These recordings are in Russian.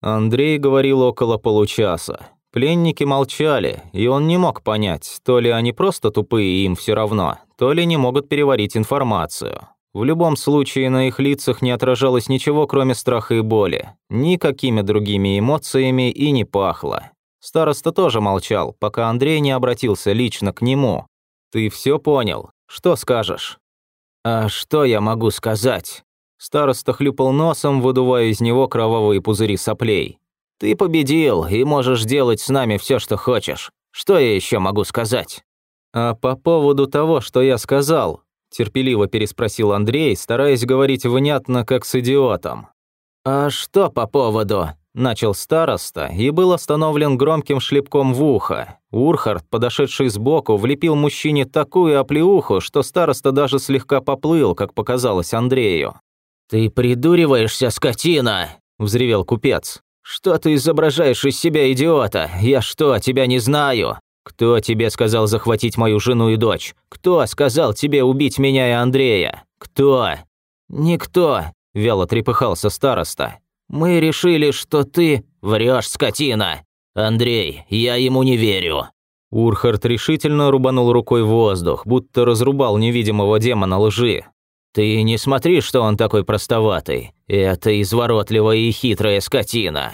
Андрей говорил около получаса. Пленники молчали, и он не мог понять, то ли они просто тупые и им все равно, то ли не могут переварить информацию. В любом случае на их лицах не отражалось ничего, кроме страха и боли. Никакими другими эмоциями и не пахло. Староста тоже молчал, пока Андрей не обратился лично к нему. «Ты все понял? Что скажешь?» «А что я могу сказать?» Староста хлюпал носом, выдувая из него кровавые пузыри соплей. «Ты победил и можешь делать с нами все, что хочешь. Что я еще могу сказать?» «А по поводу того, что я сказал», – терпеливо переспросил Андрей, стараясь говорить внятно, как с идиотом. «А что по поводу?» – начал староста и был остановлен громким шлепком в ухо. Урхард, подошедший сбоку, влепил мужчине такую оплеуху, что староста даже слегка поплыл, как показалось Андрею. «Ты придуриваешься, скотина!» – взревел купец. «Что ты изображаешь из себя идиота? Я что, тебя не знаю? Кто тебе сказал захватить мою жену и дочь? Кто сказал тебе убить меня и Андрея? Кто?» «Никто», – вяло трепыхался староста. «Мы решили, что ты врешь, скотина! Андрей, я ему не верю!» Урхард решительно рубанул рукой воздух, будто разрубал невидимого демона лжи. «Ты не смотри, что он такой простоватый. Это изворотливая и хитрая скотина».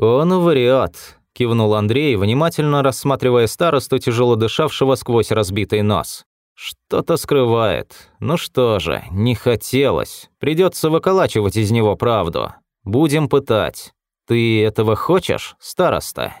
«Он врет», – кивнул Андрей, внимательно рассматривая старосту, тяжело дышавшего сквозь разбитый нос. «Что-то скрывает. Ну что же, не хотелось. Придется выколачивать из него правду. Будем пытать. Ты этого хочешь, староста?»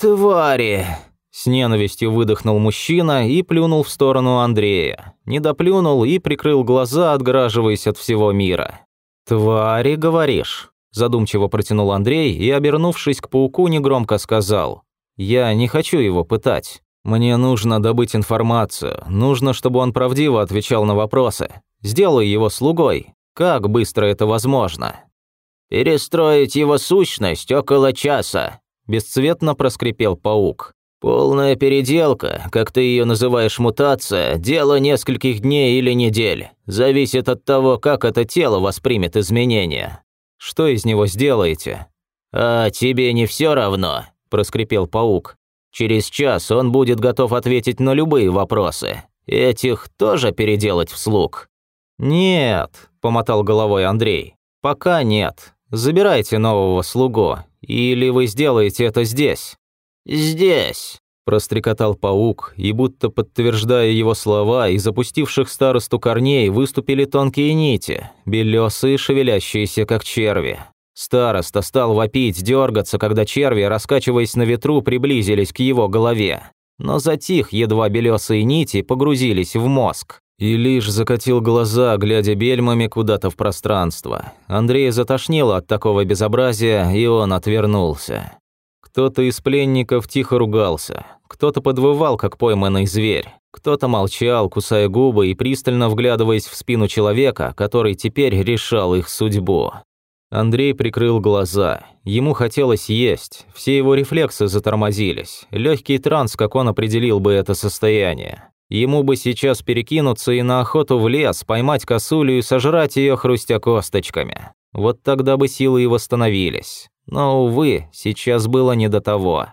«Твари!» С ненавистью выдохнул мужчина и плюнул в сторону Андрея. Не доплюнул и прикрыл глаза, отгораживаясь от всего мира. «Твари, говоришь?» Задумчиво протянул Андрей и, обернувшись к пауку, негромко сказал. «Я не хочу его пытать. Мне нужно добыть информацию. Нужно, чтобы он правдиво отвечал на вопросы. Сделай его слугой. Как быстро это возможно?» «Перестроить его сущность около часа», – бесцветно проскрипел паук. Полная переделка, как ты ее называешь мутация, дело нескольких дней или недель. Зависит от того, как это тело воспримет изменения. Что из него сделаете? А тебе не все равно, проскрипел паук. Через час он будет готов ответить на любые вопросы. Этих тоже переделать в слуг. Нет, помотал головой Андрей. Пока нет. Забирайте нового слугу, или вы сделаете это здесь. «Здесь», – прострекотал паук, и будто подтверждая его слова, из запустивших старосту корней выступили тонкие нити, белесые, шевелящиеся, как черви. Староста стал вопить, дергаться, когда черви, раскачиваясь на ветру, приблизились к его голове. Но затих, едва белесые нити погрузились в мозг. И лишь закатил глаза, глядя бельмами куда-то в пространство. Андрей затошнило от такого безобразия, и он отвернулся. Кто-то из пленников тихо ругался, кто-то подвывал, как пойманный зверь, кто-то молчал, кусая губы и пристально вглядываясь в спину человека, который теперь решал их судьбу. Андрей прикрыл глаза. Ему хотелось есть, все его рефлексы затормозились. Легкий транс, как он определил бы это состояние. Ему бы сейчас перекинуться и на охоту в лес, поймать косулю и сожрать ее хрустя косточками. Вот тогда бы силы и восстановились. Но, увы, сейчас было не до того.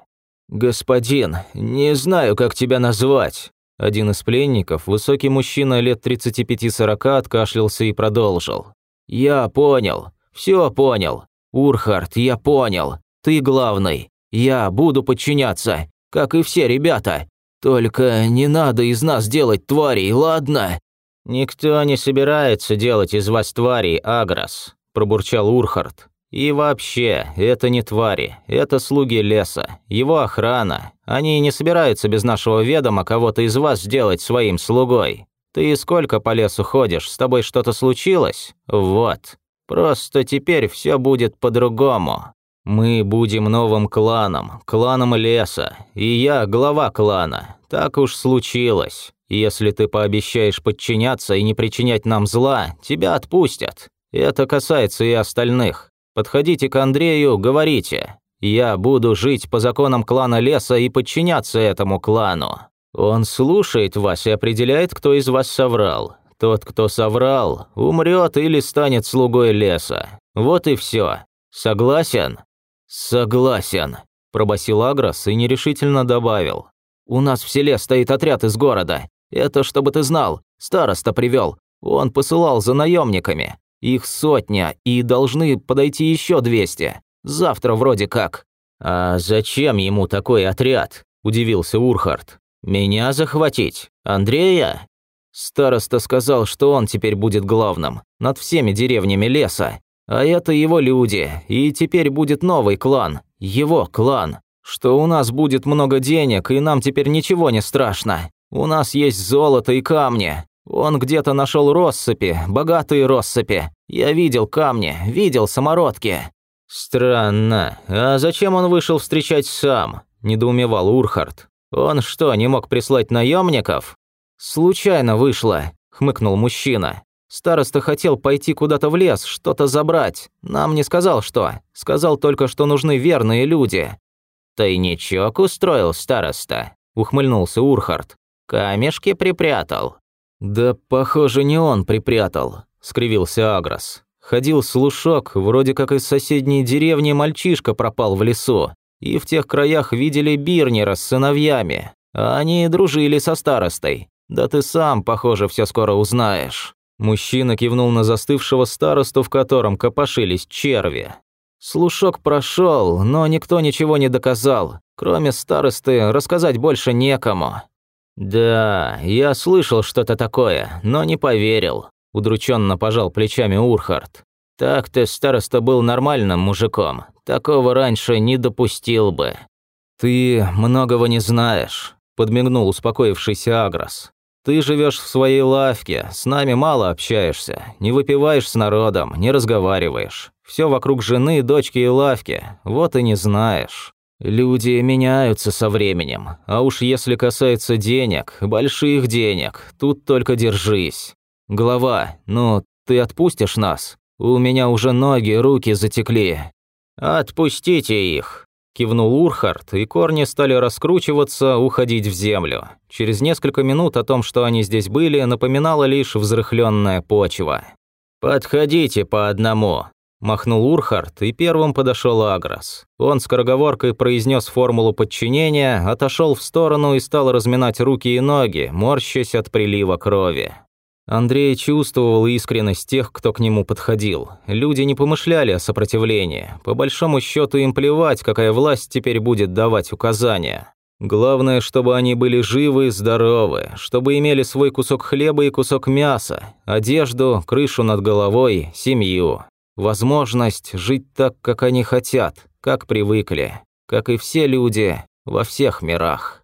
«Господин, не знаю, как тебя назвать». Один из пленников, высокий мужчина лет 35-40, откашлялся и продолжил. «Я понял. Все понял. Урхард, я понял. Ты главный. Я буду подчиняться, как и все ребята. Только не надо из нас делать тварей, ладно?» «Никто не собирается делать из вас тварей, Агрос», – пробурчал Урхард. И вообще, это не твари, это слуги леса, его охрана. Они не собираются без нашего ведома кого-то из вас сделать своим слугой. Ты сколько по лесу ходишь, с тобой что-то случилось? Вот. Просто теперь все будет по-другому. Мы будем новым кланом, кланом леса, и я глава клана. Так уж случилось. Если ты пообещаешь подчиняться и не причинять нам зла, тебя отпустят. Это касается и остальных. Подходите к Андрею, говорите. Я буду жить по законам клана леса и подчиняться этому клану. Он слушает вас и определяет, кто из вас соврал. Тот, кто соврал, умрет или станет слугой леса. Вот и все. Согласен? «Согласен», – пробасил Агрос и нерешительно добавил. «У нас в селе стоит отряд из города. Это чтобы ты знал, староста привел. Он посылал за наемниками. Их сотня, и должны подойти еще двести. Завтра вроде как». «А зачем ему такой отряд?» – удивился Урхард. «Меня захватить? Андрея?» Староста сказал, что он теперь будет главным, над всеми деревнями леса. А это его люди, и теперь будет новый клан, его клан. Что у нас будет много денег, и нам теперь ничего не страшно. У нас есть золото и камни. Он где-то нашел россыпи, богатые россыпи. Я видел камни, видел самородки. Странно. А зачем он вышел встречать сам? недоумевал Урхард. Он что, не мог прислать наемников? Случайно вышло, хмыкнул мужчина. Староста хотел пойти куда-то в лес, что-то забрать. Нам не сказал, что. Сказал только, что нужны верные люди». «Тайничок устроил староста», – ухмыльнулся Урхард. «Камешки припрятал». «Да, похоже, не он припрятал», – скривился Агрос. Ходил слушок, вроде как из соседней деревни мальчишка пропал в лесу. И в тех краях видели Бирнера с сыновьями. А они дружили со старостой. Да ты сам, похоже, все скоро узнаешь. Мужчина кивнул на застывшего старосту, в котором копошились черви. Слушок прошел, но никто ничего не доказал. Кроме старосты, рассказать больше некому. «Да, я слышал что-то такое, но не поверил», – удрученно пожал плечами Урхард. «Так ты, староста, был нормальным мужиком. Такого раньше не допустил бы». «Ты многого не знаешь», – подмигнул успокоившийся Агрос. Ты живешь в своей лавке, с нами мало общаешься, не выпиваешь с народом, не разговариваешь. Все вокруг жены, дочки и лавки, вот и не знаешь. Люди меняются со временем, а уж если касается денег, больших денег, тут только держись. Глава, ну, ты отпустишь нас? У меня уже ноги, руки затекли. Отпустите их, Кивнул Урхард, и корни стали раскручиваться, уходить в землю. Через несколько минут о том, что они здесь были, напоминала лишь взрыхленная почва. «Подходите по одному», – махнул Урхард, и первым подошел Агрос. Он скороговоркой произнес формулу подчинения, отошел в сторону и стал разминать руки и ноги, морщась от прилива крови. Андрей чувствовал искренность тех, кто к нему подходил. Люди не помышляли о сопротивлении. По большому счету им плевать, какая власть теперь будет давать указания. Главное, чтобы они были живы и здоровы, чтобы имели свой кусок хлеба и кусок мяса, одежду, крышу над головой, семью. Возможность жить так, как они хотят, как привыкли, как и все люди во всех мирах.